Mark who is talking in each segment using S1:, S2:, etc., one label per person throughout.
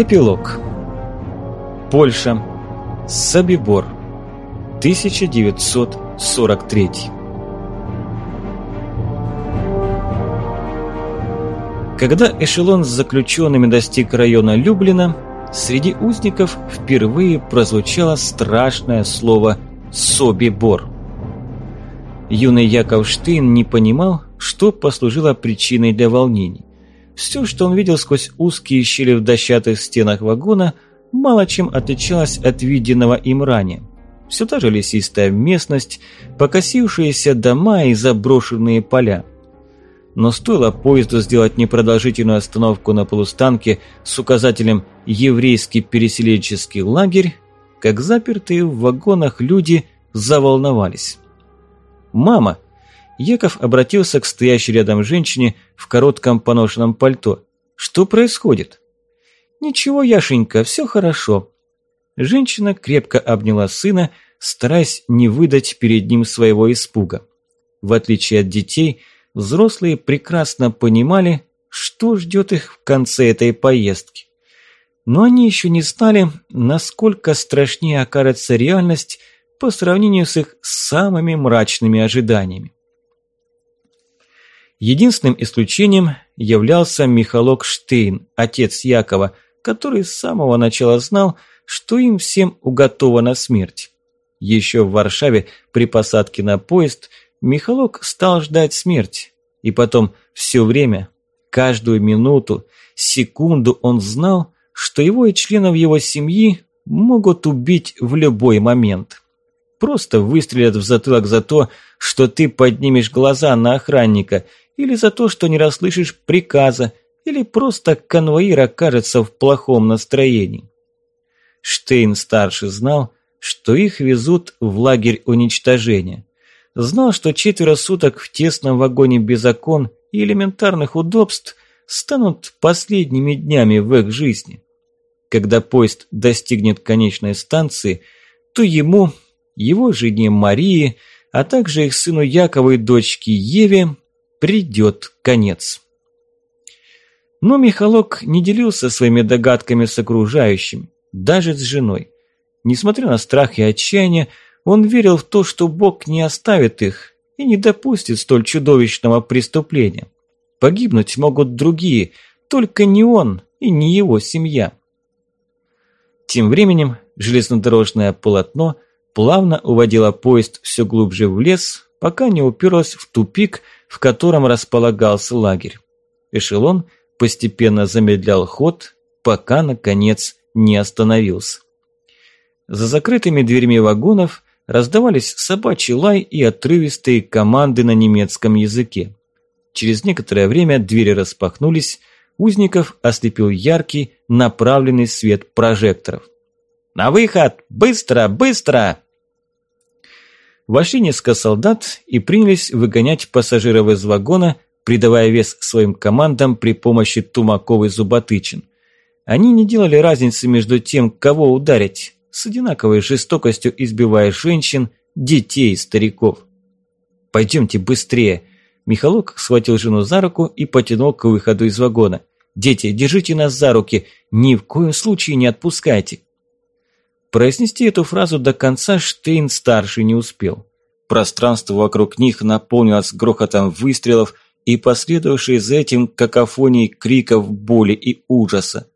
S1: Эпилог. Польша. Собибор. 1943. Когда эшелон с заключенными достиг района Люблина, среди узников впервые прозвучало страшное слово «Собибор». Юный Яков Штейн не понимал, что послужило причиной для волнений. Все, что он видел сквозь узкие щели в дощатых стенах вагона, мало чем отличалось от виденного им ранее. Все та же лесистая местность, покосившиеся дома и заброшенные поля. Но стоило поезду сделать непродолжительную остановку на полустанке с указателем «Еврейский переселенческий лагерь», как запертые в вагонах люди заволновались. «Мама!» Яков обратился к стоящей рядом женщине в коротком поношенном пальто. «Что происходит?» «Ничего, Яшенька, все хорошо». Женщина крепко обняла сына, стараясь не выдать перед ним своего испуга. В отличие от детей, взрослые прекрасно понимали, что ждет их в конце этой поездки. Но они еще не знали, насколько страшнее окажется реальность по сравнению с их самыми мрачными ожиданиями. Единственным исключением являлся Михалок Штейн, отец Якова, который с самого начала знал, что им всем уготована смерть. Еще в Варшаве при посадке на поезд Михалок стал ждать смерть, и потом все время, каждую минуту, секунду он знал, что его и членов его семьи могут убить в любой момент. Просто выстрелят в затылок за то, что ты поднимешь глаза на охранника – или за то, что не расслышишь приказа, или просто конвоир окажется в плохом настроении. Штейн-старший знал, что их везут в лагерь уничтожения. Знал, что четверо суток в тесном вагоне без окон и элементарных удобств станут последними днями в их жизни. Когда поезд достигнет конечной станции, то ему, его жене Марии, а также их сыну Якову и дочке Еве придет конец. Но Михалок не делился своими догадками с окружающими, даже с женой. Несмотря на страх и отчаяние, он верил в то, что Бог не оставит их и не допустит столь чудовищного преступления. Погибнуть могут другие, только не он и не его семья. Тем временем железнодорожное полотно плавно уводило поезд все глубже в лес, пока не уперлось в тупик, в котором располагался лагерь. Эшелон постепенно замедлял ход, пока, наконец, не остановился. За закрытыми дверьми вагонов раздавались собачий лай и отрывистые команды на немецком языке. Через некоторое время двери распахнулись, узников ослепил яркий, направленный свет прожекторов. «На выход! Быстро! Быстро!» Вошли несколько солдат и принялись выгонять пассажиров из вагона, придавая вес своим командам при помощи тумаков и зуботычин. Они не делали разницы между тем, кого ударить, с одинаковой жестокостью избивая женщин, детей и стариков. «Пойдемте быстрее!» Михалок схватил жену за руку и потянул к выходу из вагона. «Дети, держите нас за руки! Ни в коем случае не отпускайте!» Произнести эту фразу до конца Штейн-старший не успел. Пространство вокруг них наполнилось грохотом выстрелов и последовавшей за этим какофонией криков боли и ужаса.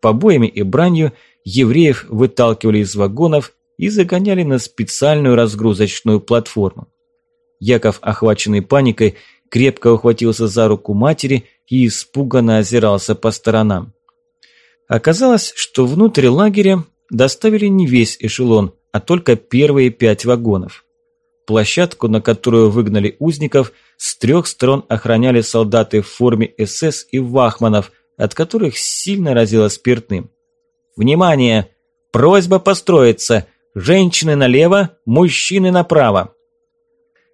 S1: Побоями и бранью евреев выталкивали из вагонов и загоняли на специальную разгрузочную платформу. Яков, охваченный паникой, крепко ухватился за руку матери и испуганно озирался по сторонам. Оказалось, что внутрь лагеря доставили не весь эшелон, а только первые пять вагонов. Площадку, на которую выгнали узников, с трех сторон охраняли солдаты в форме СС и вахманов, от которых сильно разило спиртным. «Внимание! Просьба построиться! Женщины налево, мужчины направо!»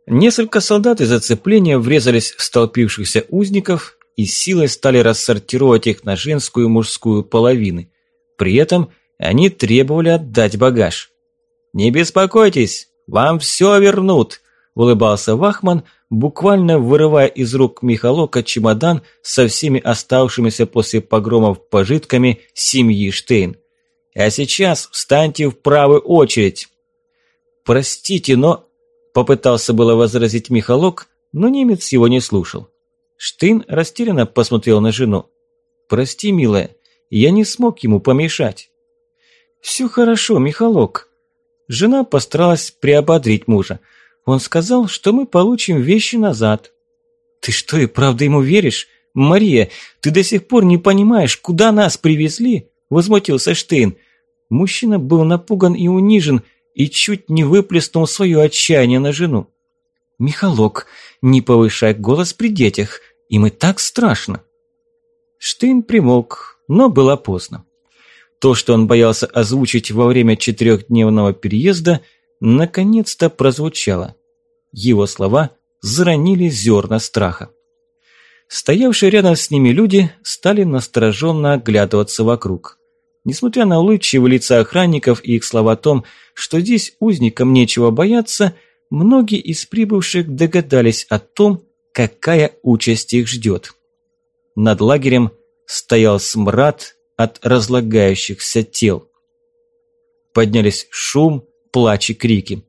S1: Несколько солдат из оцепления врезались в столпившихся узников и силой стали рассортировать их на женскую и мужскую половины. При этом они требовали отдать багаж. «Не беспокойтесь, вам все вернут. – улыбался Вахман, буквально вырывая из рук Михалока чемодан со всеми оставшимися после погромов пожитками семьи Штейн. «А сейчас встаньте в правую очередь!» «Простите, но...» – попытался было возразить Михалок, но немец его не слушал. Штейн растерянно посмотрел на жену. «Прости, милая, я не смог ему помешать». «Все хорошо, Михалок». Жена постаралась приободрить мужа – он сказал, что мы получим вещи назад. Ты что, и правда ему веришь? Мария, ты до сих пор не понимаешь, куда нас привезли? Возмутился Штейн. Мужчина был напуган и унижен, и чуть не выплеснул свое отчаяние на жену. «Михалок, не повышай голос при детях, им и так страшно». Штейн примолк, но было поздно. То, что он боялся озвучить во время четырехдневного переезда – наконец-то прозвучало. Его слова заронили зерна страха. Стоявшие рядом с ними люди стали настороженно оглядываться вокруг. Несмотря на улыбчивые лица охранников и их слова о том, что здесь узникам нечего бояться, многие из прибывших догадались о том, какая участь их ждет. Над лагерем стоял смрад от разлагающихся тел. Поднялись шум, плач и крики.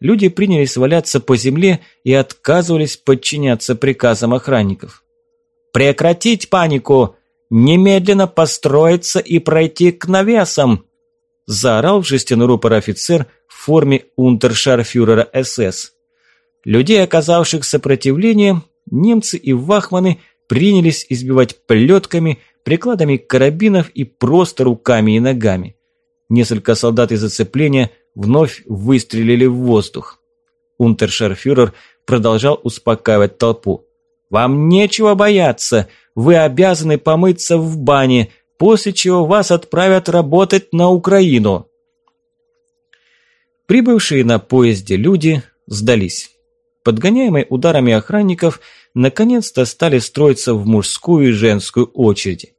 S1: Люди принялись валяться по земле и отказывались подчиняться приказам охранников. «Прекратить панику! Немедленно построиться и пройти к навесам!» Заорал в жестяной рупор офицер в форме унтершарфюрера СС. Людей, оказавших сопротивление, немцы и вахманы принялись избивать плетками, прикладами карабинов и просто руками и ногами. Несколько солдат из зацепления вновь выстрелили в воздух. Унтершарфюрер продолжал успокаивать толпу. «Вам нечего бояться, вы обязаны помыться в бане, после чего вас отправят работать на Украину». Прибывшие на поезде люди сдались. Подгоняемые ударами охранников, наконец-то стали строиться в мужскую и женскую очереди.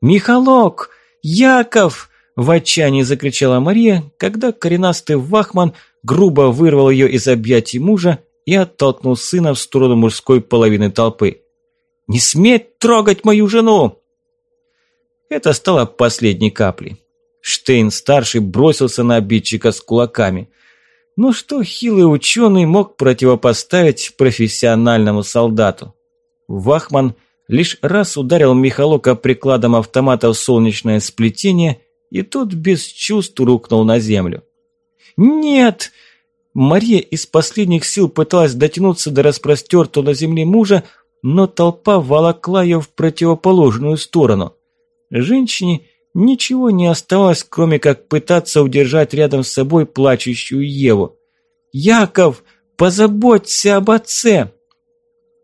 S1: «Михалок! Яков!» В отчаянии закричала Мария, когда коренастый вахман грубо вырвал ее из объятий мужа и оттолкнул сына в сторону мужской половины толпы. «Не сметь трогать мою жену!» Это стало последней каплей. Штейн-старший бросился на обидчика с кулаками. Но что хилый ученый мог противопоставить профессиональному солдату? Вахман лишь раз ударил Михалока прикладом автомата в солнечное сплетение и тот без чувств рухнул на землю. «Нет!» Мария из последних сил пыталась дотянуться до распростертого на земле мужа, но толпа волокла ее в противоположную сторону. Женщине ничего не оставалось, кроме как пытаться удержать рядом с собой плачущую Еву. «Яков, позаботься об отце!»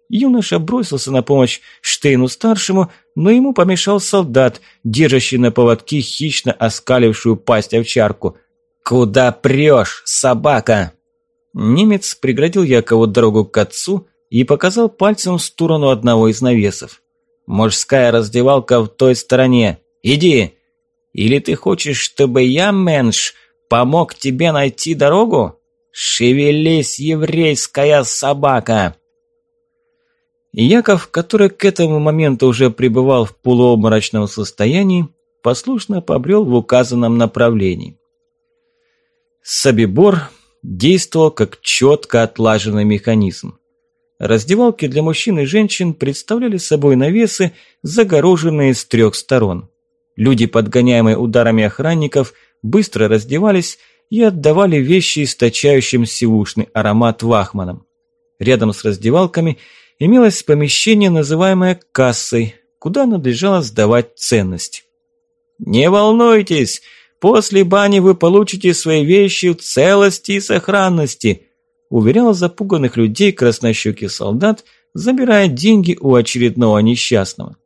S1: Юноша бросился на помощь Штейну-старшему, но ему помешал солдат, держащий на поводке хищно оскалившую пасть овчарку. «Куда прешь, собака?» Немец преградил Якову дорогу к отцу и показал пальцем в сторону одного из навесов. «Мужская раздевалка в той стороне. Иди! Или ты хочешь, чтобы я, менш, помог тебе найти дорогу? Шевелись, еврейская собака!» Яков, который к этому моменту уже пребывал в полуобморочном состоянии, послушно побрел в указанном направлении. Собибор действовал как четко отлаженный механизм. Раздевалки для мужчин и женщин представляли собой навесы, загороженные с трех сторон. Люди, подгоняемые ударами охранников, быстро раздевались и отдавали вещи источающим сивушный аромат вахманам. Рядом с раздевалками – имелось помещение, называемое кассой, куда надлежало сдавать ценность. «Не волнуйтесь, после бани вы получите свои вещи в целости и сохранности», уверял запуганных людей краснощекий солдат, забирая деньги у очередного несчастного.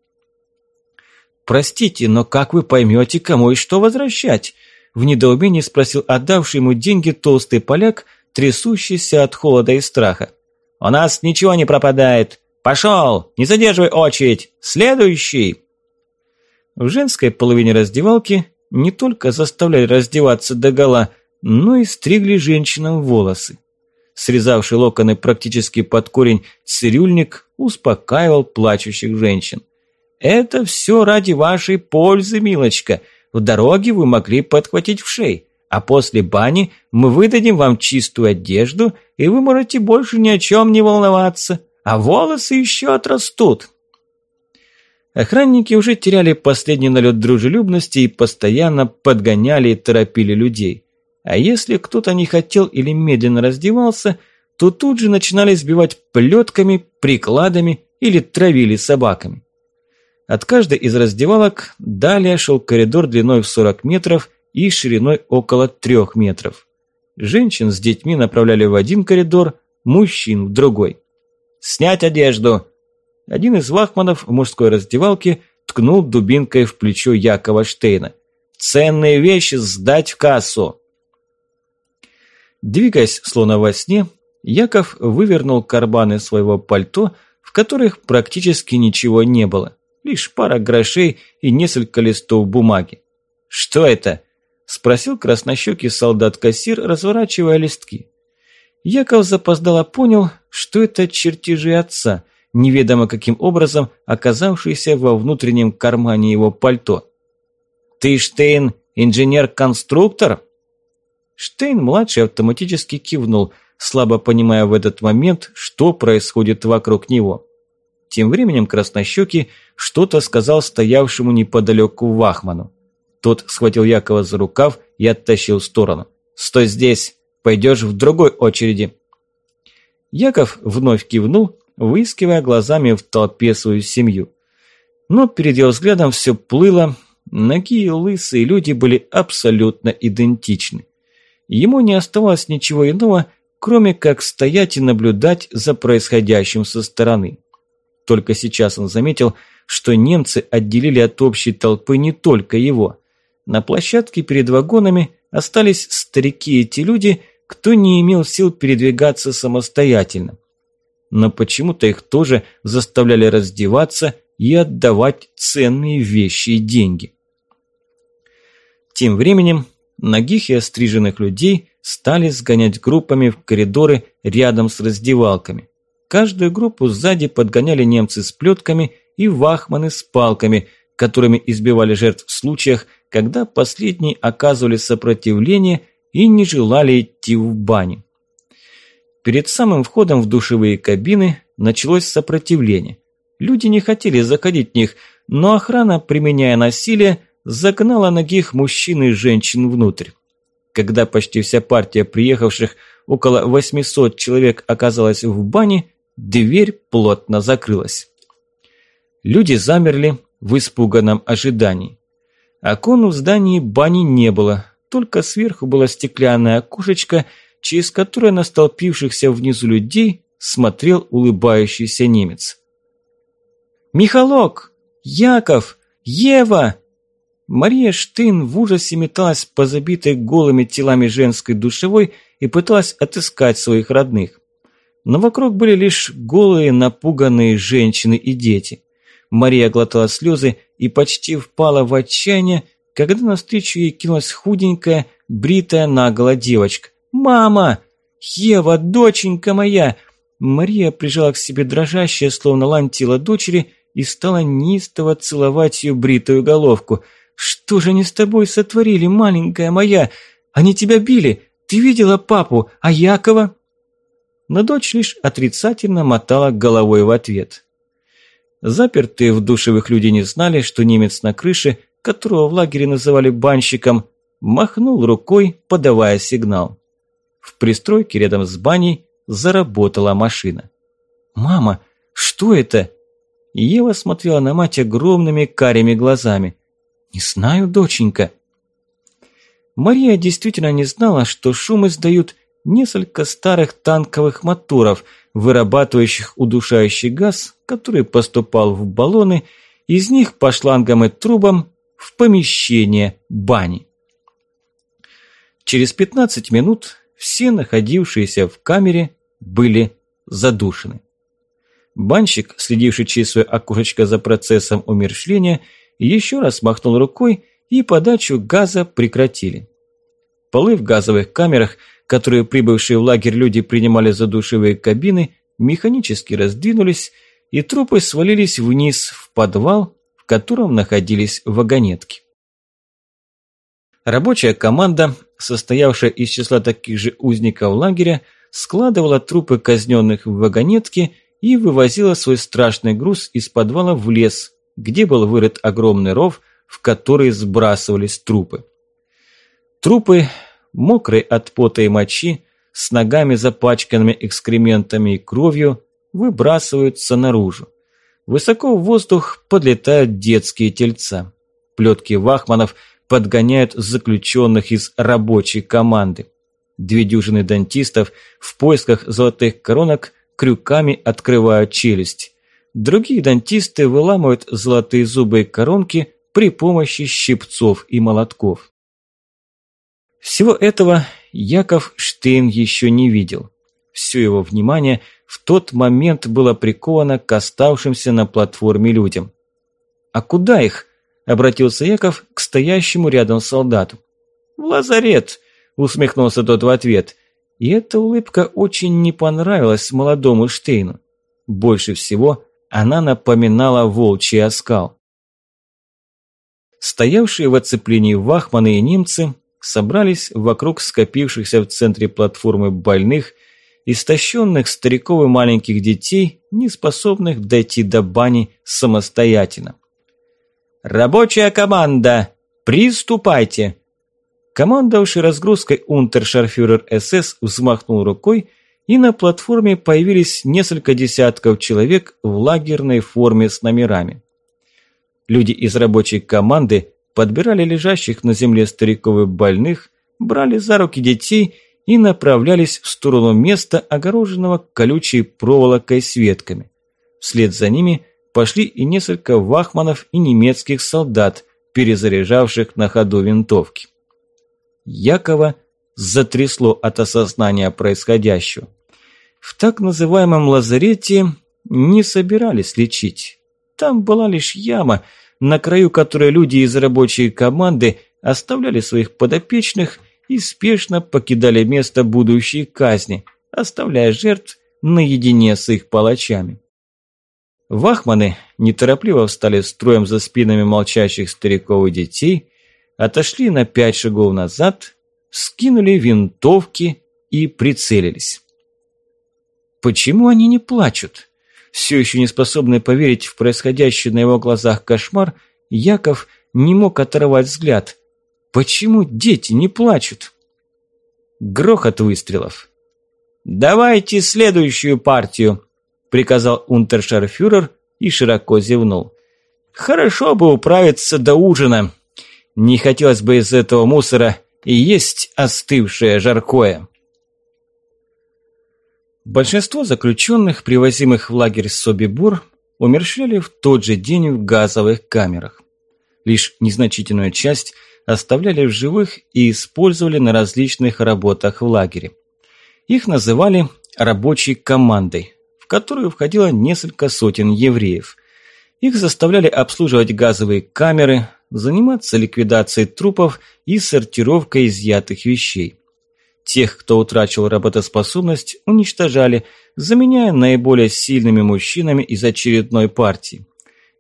S1: «Простите, но как вы поймете, кому и что возвращать?» В недоумении спросил отдавший ему деньги толстый поляк, трясущийся от холода и страха. У нас ничего не пропадает. Пошел, не задерживай очередь. Следующий!» В женской половине раздевалки не только заставляли раздеваться догола, но и стригли женщинам волосы. срезавший локоны практически под корень цирюльник, успокаивал плачущих женщин. «Это все ради вашей пользы, милочка. В дороге вы могли подхватить в шеи, а после бани мы выдадим вам чистую одежду, и вы можете больше ни о чем не волноваться, а волосы еще отрастут». Охранники уже теряли последний налет дружелюбности и постоянно подгоняли и торопили людей. А если кто-то не хотел или медленно раздевался, то тут же начинали сбивать плетками, прикладами или травили собаками. От каждой из раздевалок далее шел коридор длиной в 40 метров и шириной около 3 метров. Женщин с детьми направляли в один коридор, мужчин в другой. «Снять одежду!» Один из вахманов в мужской раздевалке ткнул дубинкой в плечо Якова Штейна. «Ценные вещи сдать в кассу!» Двигаясь словно во сне, Яков вывернул карманы своего пальто, в которых практически ничего не было. Лишь пара грошей и несколько листов бумаги. «Что это?» – спросил краснощекий солдат-кассир, разворачивая листки. Яков запоздало понял, что это чертежи отца – неведомо каким образом оказавшийся во внутреннем кармане его пальто. «Ты, Штейн, инженер-конструктор?» Штейн-младший автоматически кивнул, слабо понимая в этот момент, что происходит вокруг него. Тем временем краснощекий что-то сказал стоявшему неподалеку Вахману. Тот схватил Якова за рукав и оттащил в сторону. «Стой здесь! Пойдешь в другой очереди!» Яков вновь кивнул выискивая глазами в толпе свою семью. Но перед его взглядом все плыло, ноги и лысые люди были абсолютно идентичны. Ему не оставалось ничего иного, кроме как стоять и наблюдать за происходящим со стороны. Только сейчас он заметил, что немцы отделили от общей толпы не только его. На площадке перед вагонами остались старики и те люди, кто не имел сил передвигаться самостоятельно но почему-то их тоже заставляли раздеваться и отдавать ценные вещи и деньги. Тем временем ногих и остриженных людей стали сгонять группами в коридоры рядом с раздевалками. Каждую группу сзади подгоняли немцы с плетками и вахманы с палками, которыми избивали жертв в случаях, когда последние оказывали сопротивление и не желали идти в баню. Перед самым входом в душевые кабины началось сопротивление. Люди не хотели заходить в них, но охрана, применяя насилие, загнала ногих мужчин и женщин внутрь. Когда почти вся партия приехавших, около 800 человек, оказалась в бане, дверь плотно закрылась. Люди замерли в испуганном ожидании. Окон в здании бани не было, только сверху было стеклянное окошечко – через которое на столпившихся внизу людей смотрел улыбающийся немец. «Михалок! Яков! Ева!» Мария Штейн в ужасе металась по забитой голыми телами женской душевой и пыталась отыскать своих родных. Но вокруг были лишь голые, напуганные женщины и дети. Мария глотала слезы и почти впала в отчаяние, когда навстречу ей кинулась худенькая, бритая наголо девочка. «Мама! Ева, доченька моя!» Мария прижала к себе дрожащее, словно лань тело дочери, и стала неистово целовать ее бритую головку. «Что же они с тобой сотворили, маленькая моя? Они тебя били! Ты видела папу, а Якова?» Но дочь лишь отрицательно мотала головой в ответ. Запертые в душевых люди не знали, что немец на крыше, которого в лагере называли банщиком, махнул рукой, подавая сигнал. В пристройке рядом с баней заработала машина. «Мама, что это?» Ева смотрела на мать огромными карими глазами. «Не знаю, доченька». Мария действительно не знала, что шум издают несколько старых танковых моторов, вырабатывающих удушающий газ, который поступал в баллоны, из них по шлангам и трубам в помещение бани. Через 15 минут все находившиеся в камере были задушены. Банщик, следивший через свое окошечко за процессом умершления, еще раз махнул рукой, и подачу газа прекратили. Полы в газовых камерах, которые прибывшие в лагерь люди принимали за душевые кабины, механически раздвинулись, и трупы свалились вниз в подвал, в котором находились вагонетки. Рабочая команда, состоявшая из числа таких же узников лагеря, складывала трупы казненных в вагонетки и вывозила свой страшный груз из подвала в лес, где был вырыт огромный ров, в который сбрасывались трупы. Трупы, мокрые от пота и мочи, с ногами запачканными экскрементами и кровью, выбрасываются наружу. Высоко в воздух подлетают детские тельца. Плетки вахманов подгоняют заключенных из рабочей команды. Две дюжины дантистов в поисках золотых коронок крюками открывают челюсть. Другие дантисты выламывают золотые зубы и коронки при помощи щипцов и молотков. Всего этого Яков Штейн еще не видел. Все его внимание в тот момент было приковано к оставшимся на платформе людям. «А куда их?» – обратился Яков к стоящему рядом солдату. «В лазарет!» – усмехнулся тот в ответ. И эта улыбка очень не понравилась молодому Штейну. Больше всего она напоминала волчий оскал. Стоявшие в оцеплении вахманы и немцы собрались вокруг скопившихся в центре платформы больных, истощенных стариков и маленьких детей, не способных дойти до бани самостоятельно. «Рабочая команда! Приступайте!» Командовавший разгрузкой унтершарфюрер СС взмахнул рукой, и на платформе появились несколько десятков человек в лагерной форме с номерами. Люди из рабочей команды подбирали лежащих на земле стариков и больных, брали за руки детей и направлялись в сторону места, огороженного колючей проволокой с ветками. Вслед за ними пошли и несколько вахманов и немецких солдат, перезаряжавших на ходу винтовки. Якова затрясло от осознания происходящего. В так называемом лазарете не собирались лечить. Там была лишь яма, на краю которой люди из рабочей команды оставляли своих подопечных и спешно покидали место будущей казни, оставляя жертв наедине с их палачами. Вахманы неторопливо встали строем за спинами молчащих стариков и детей, отошли на пять шагов назад, скинули винтовки и прицелились. Почему они не плачут? Все еще не способный поверить в происходящий на его глазах кошмар, Яков не мог оторвать взгляд. Почему дети не плачут? Грохот выстрелов. «Давайте следующую партию», – приказал унтершарфюрер и широко зевнул. «Хорошо бы управиться до ужина. Не хотелось бы из этого мусора есть остывшее жаркое». Большинство заключенных, привозимых в лагерь Собибур, умерщвляли в тот же день в газовых камерах. Лишь незначительную часть оставляли в живых и использовали на различных работах в лагере. Их называли рабочей командой, в которую входило несколько сотен евреев. Их заставляли обслуживать газовые камеры, заниматься ликвидацией трупов и сортировкой изъятых вещей. Тех, кто утрачивал работоспособность, уничтожали, заменяя наиболее сильными мужчинами из очередной партии.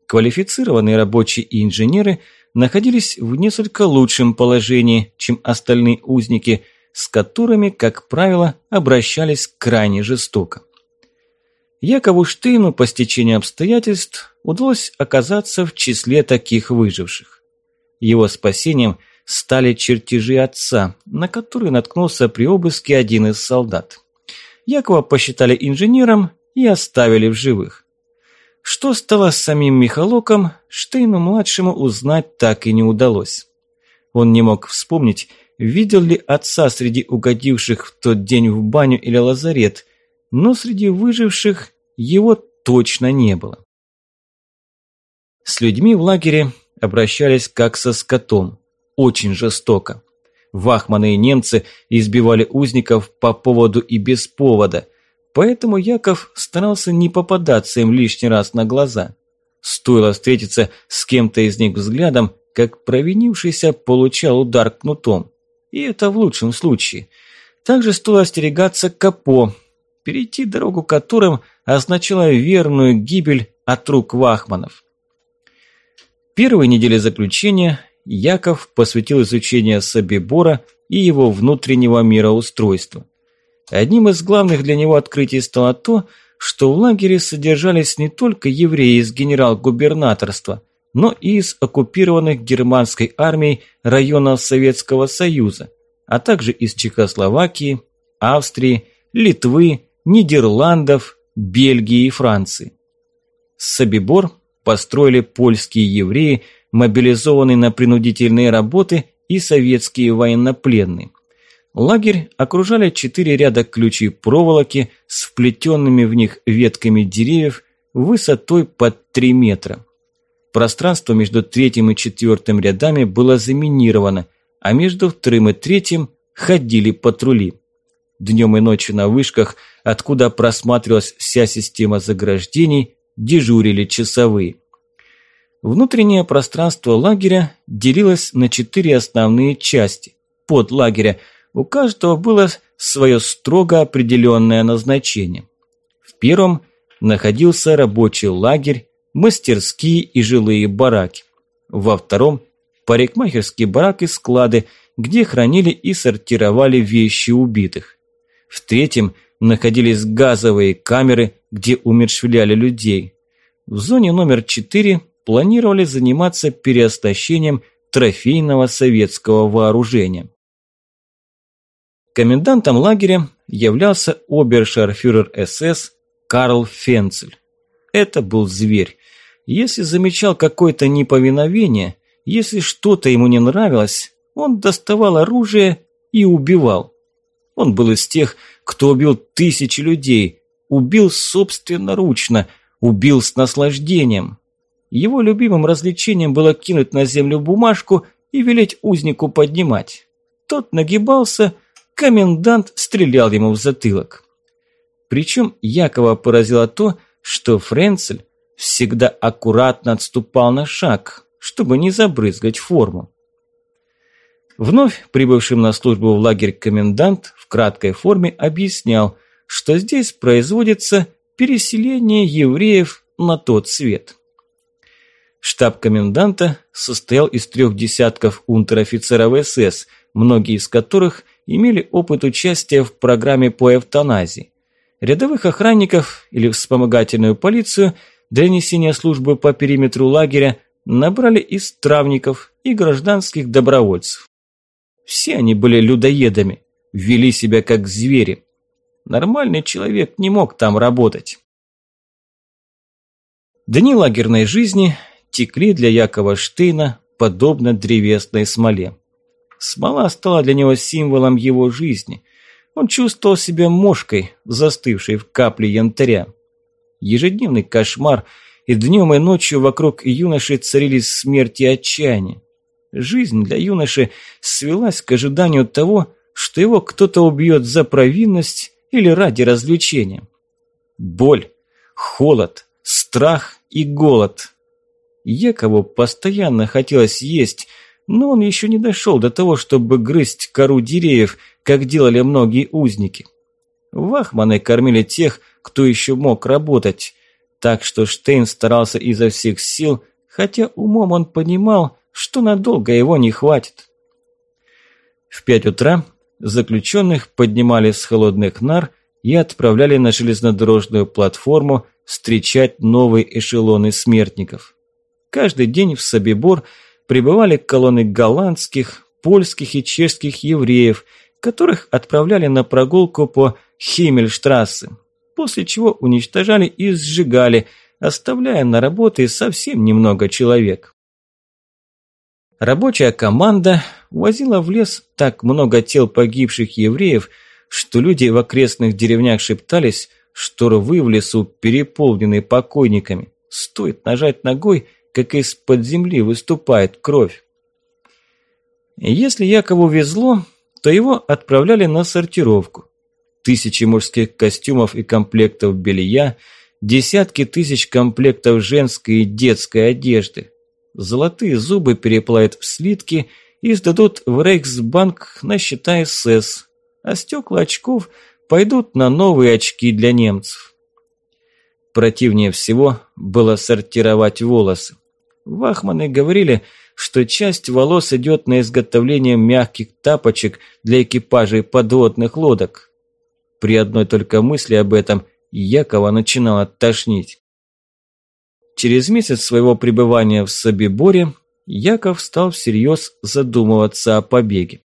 S1: Квалифицированные рабочие и инженеры находились в несколько лучшем положении, чем остальные узники, с которыми, как правило, обращались крайне жестоко. Якову Штейну по стечению обстоятельств удалось оказаться в числе таких выживших. Его спасением стали чертежи отца, на которые наткнулся при обыске один из солдат. Якова посчитали инженером и оставили в живых. Что стало с самим Михалоком, Штейну-младшему узнать так и не удалось. Он не мог вспомнить, видел ли отца среди угодивших в тот день в баню или лазарет, но среди выживших его точно не было. С людьми в лагере обращались как со скотом очень жестоко. Вахманы и немцы избивали узников по поводу и без повода, поэтому Яков старался не попадаться им лишний раз на глаза. Стоило встретиться с кем-то из них взглядом, как провинившийся получал удар кнутом. и это в лучшем случае. Также стоило остерегаться Капо, перейти дорогу которым означало верную гибель от рук вахманов. Первые недели заключения Яков посвятил изучению Собибора и его внутреннего мироустройства. Одним из главных для него открытий стало то, что в лагере содержались не только евреи из генерал-губернаторства, но и из оккупированных германской армией районов Советского Союза, а также из Чехословакии, Австрии, Литвы, Нидерландов, Бельгии и Франции. Собибор построили польские евреи, мобилизованные на принудительные работы и советские военнопленные. Лагерь окружали четыре ряда ключей проволоки с вплетенными в них ветками деревьев высотой под 3 метра. Пространство между третьим и четвертым рядами было заминировано, а между вторым и третьим ходили патрули. Днем и ночью на вышках, откуда просматривалась вся система заграждений, дежурили часовые. Внутреннее пространство лагеря делилось на четыре основные части. Под лагеря у каждого было свое строго определенное назначение. В первом находился рабочий лагерь, мастерские и жилые бараки. Во втором – парикмахерский барак и склады, где хранили и сортировали вещи убитых. В третьем находились газовые камеры, где умерщвляли людей. В зоне номер 4 планировали заниматься переоснащением трофейного советского вооружения. Комендантом лагеря являлся обершарфюрер СС Карл Фенцель. Это был зверь. Если замечал какое-то неповиновение, если что-то ему не нравилось, он доставал оружие и убивал. Он был из тех, кто убил тысячи людей, убил собственноручно, убил с наслаждением. Его любимым развлечением было кинуть на землю бумажку и велеть узнику поднимать. Тот нагибался, комендант стрелял ему в затылок. Причем Якова поразило то, что Френцель всегда аккуратно отступал на шаг, чтобы не забрызгать форму. Вновь прибывшим на службу в лагерь комендант в краткой форме объяснял, что здесь производится переселение евреев на тот свет. Штаб коменданта состоял из трех десятков унтер-офицеров СС, многие из которых имели опыт участия в программе по эвтаназии. Рядовых охранников или вспомогательную полицию для несения службы по периметру лагеря набрали из травников и гражданских добровольцев. Все они были людоедами, вели себя как звери. Нормальный человек не мог там работать. Дни лагерной жизни текли для Якова Штейна подобно древесной смоле. Смола стала для него символом его жизни. Он чувствовал себя мошкой, застывшей в капле янтаря. Ежедневный кошмар, и днем и ночью вокруг юноши царились смерть и отчаяние. Жизнь для юноши свелась к ожиданию того, что его кто-то убьет за провинность или ради развлечения. Боль, холод, страх и голод. Якову постоянно хотелось есть, но он еще не дошел до того, чтобы грызть кору деревьев, как делали многие узники. Вахманы кормили тех, кто еще мог работать, так что Штейн старался изо всех сил, хотя умом он понимал, что надолго его не хватит. В пять утра заключенных поднимали с холодных нар и отправляли на железнодорожную платформу встречать новые эшелоны смертников. Каждый день в Собибор прибывали колонны голландских, польских и чешских евреев, которых отправляли на прогулку по Химмельштрассе, после чего уничтожали и сжигали, оставляя на работы совсем немного человек. Рабочая команда возила в лес так много тел погибших евреев, что люди в окрестных деревнях шептались, что рвы в лесу переполнены покойниками. Стоит нажать ногой, как из-под земли выступает кровь. Если Якову везло, то его отправляли на сортировку. Тысячи мужских костюмов и комплектов белья, десятки тысяч комплектов женской и детской одежды – Золотые зубы переплавят в слитки и сдадут в Рейхсбанк на счета СС, а стекла очков пойдут на новые очки для немцев. Противнее всего было сортировать волосы. Вахманы говорили, что часть волос идет на изготовление мягких тапочек для экипажей подводных лодок. При одной только мысли об этом Якова начинало тошнить. Через месяц своего пребывания в Собиборе Яков стал всерьез задумываться о побеге.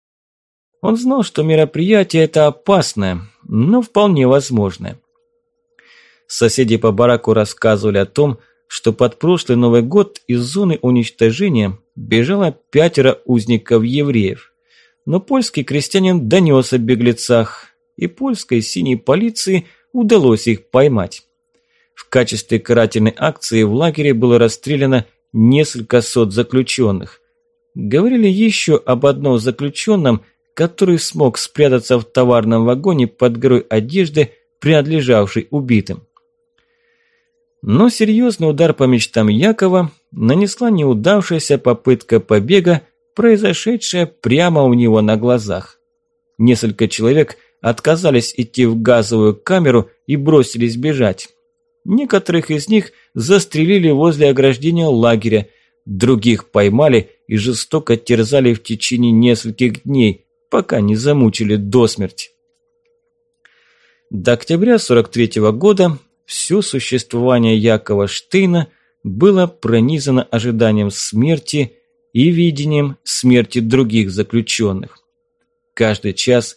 S1: Он знал, что мероприятие это опасное, но вполне возможное. Соседи по бараку рассказывали о том, что под прошлый Новый год из зоны уничтожения бежало пятеро узников-евреев. Но польский крестьянин донес о беглецах, и польской синей полиции удалось их поймать. В качестве карательной акции в лагере было расстреляно несколько сот заключенных. Говорили еще об одном заключенном, который смог спрятаться в товарном вагоне под горой одежды, принадлежавшей убитым. Но серьезный удар по мечтам Якова нанесла неудавшаяся попытка побега, произошедшая прямо у него на глазах. Несколько человек отказались идти в газовую камеру и бросились бежать. Некоторых из них застрелили возле ограждения лагеря, других поймали и жестоко терзали в течение нескольких дней, пока не замучили до смерти. До октября 43 -го года все существование Якова Штейна было пронизано ожиданием смерти и видением смерти других заключенных. Каждый час,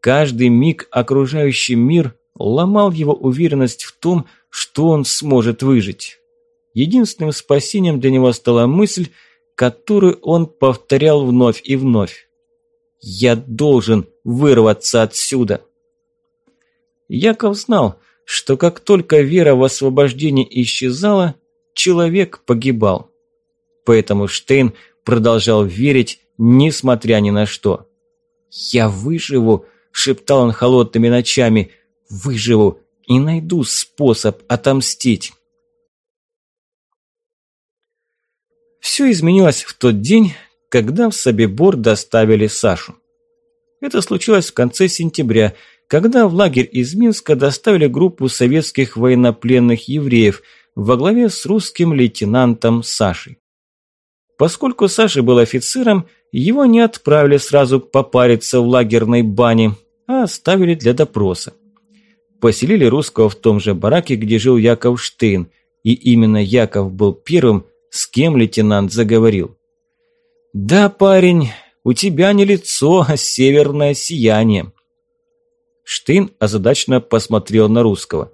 S1: каждый миг окружающий мир ломал его уверенность в том, что он сможет выжить. Единственным спасением для него стала мысль, которую он повторял вновь и вновь. «Я должен вырваться отсюда!» Яков знал, что как только вера в освобождение исчезала, человек погибал. Поэтому Штейн продолжал верить, несмотря ни на что. «Я выживу», – шептал он холодными ночами, – «выживу и найду способ отомстить». Все изменилось в тот день, когда в Собибор доставили Сашу. Это случилось в конце сентября – когда в лагерь из Минска доставили группу советских военнопленных евреев во главе с русским лейтенантом Сашей. Поскольку Саша был офицером, его не отправили сразу попариться в лагерной бане, а оставили для допроса. Поселили русского в том же бараке, где жил Яков Штейн, и именно Яков был первым, с кем лейтенант заговорил. «Да, парень, у тебя не лицо, а северное сияние. Штейн озадаченно посмотрел на русского.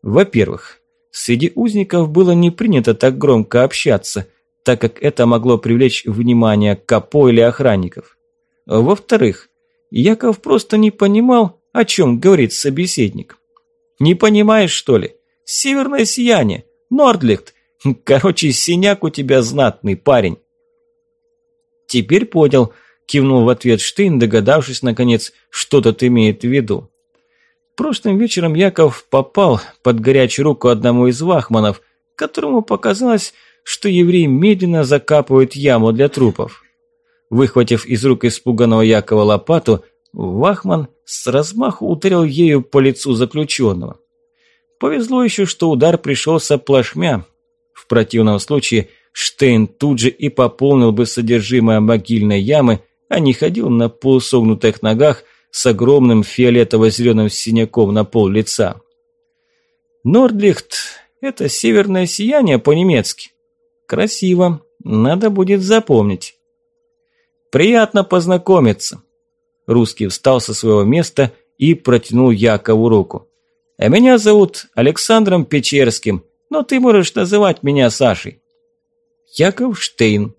S1: Во-первых, среди узников было не принято так громко общаться, так как это могло привлечь внимание капо или охранников. Во-вторых, Яков просто не понимал, о чем говорит собеседник. «Не понимаешь, что ли? Северное сияние, Нордлихт. Короче, синяк у тебя знатный парень». «Теперь понял», Кивнул в ответ Штейн, догадавшись, наконец, что тот имеет в виду. Прошлым вечером Яков попал под горячую руку одному из вахманов, которому показалось, что еврей медленно закапывает яму для трупов. Выхватив из рук испуганного Якова лопату, вахман с размаху ударил ею по лицу заключенного. Повезло еще, что удар пришелся плашмя. В противном случае Штейн тут же и пополнил бы содержимое могильной ямы, а не ходил на полусогнутых ногах с огромным фиолетово-зеленым синяком на пол лица. Нордлихт – это северное сияние по-немецки. Красиво, надо будет запомнить. Приятно познакомиться. Русский встал со своего места и протянул Якову руку. А меня зовут Александром Печерским, но ты можешь называть меня Сашей. Яков Штейн,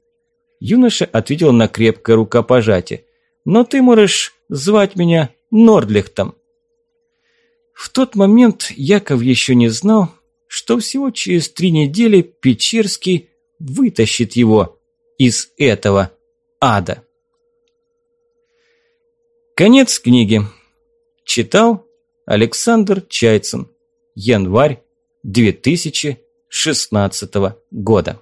S1: Юноша ответил на крепкое рукопожатие. «Но ты можешь звать меня Нордлихтом». В тот момент Яков еще не знал, что всего через три недели Печерский вытащит его из этого ада. Конец книги. Читал Александр Чайцин. Январь 2016 года.